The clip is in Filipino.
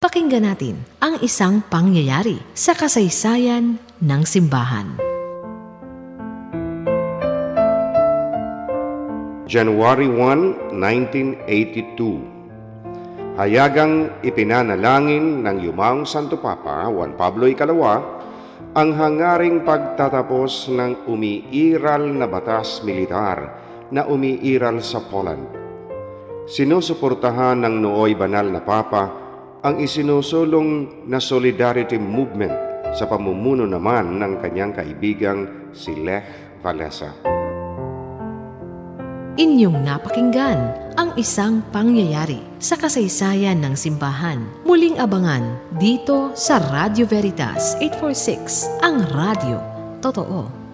Pakinggan natin ang isang pangyayari sa kasaysayan ng simbahan. January 1, 1982 Hayagang ipinanalangin ng Yumaong Santo Papa Juan Pablo Ikalawa ang hangaring pagtatapos ng umiiral na batas militar na umiiral sa Poland. Sinusuportahan ng nooy banal na Papa ang isinusulong na solidarity movement sa pamumuno naman ng kanyang kaibigang si Lech Walesa. Inyong napakinggan ang isang pangyayari sa kasaysayan ng simbahan. Muling abangan dito sa Radio Veritas 846, ang radio. Totoo.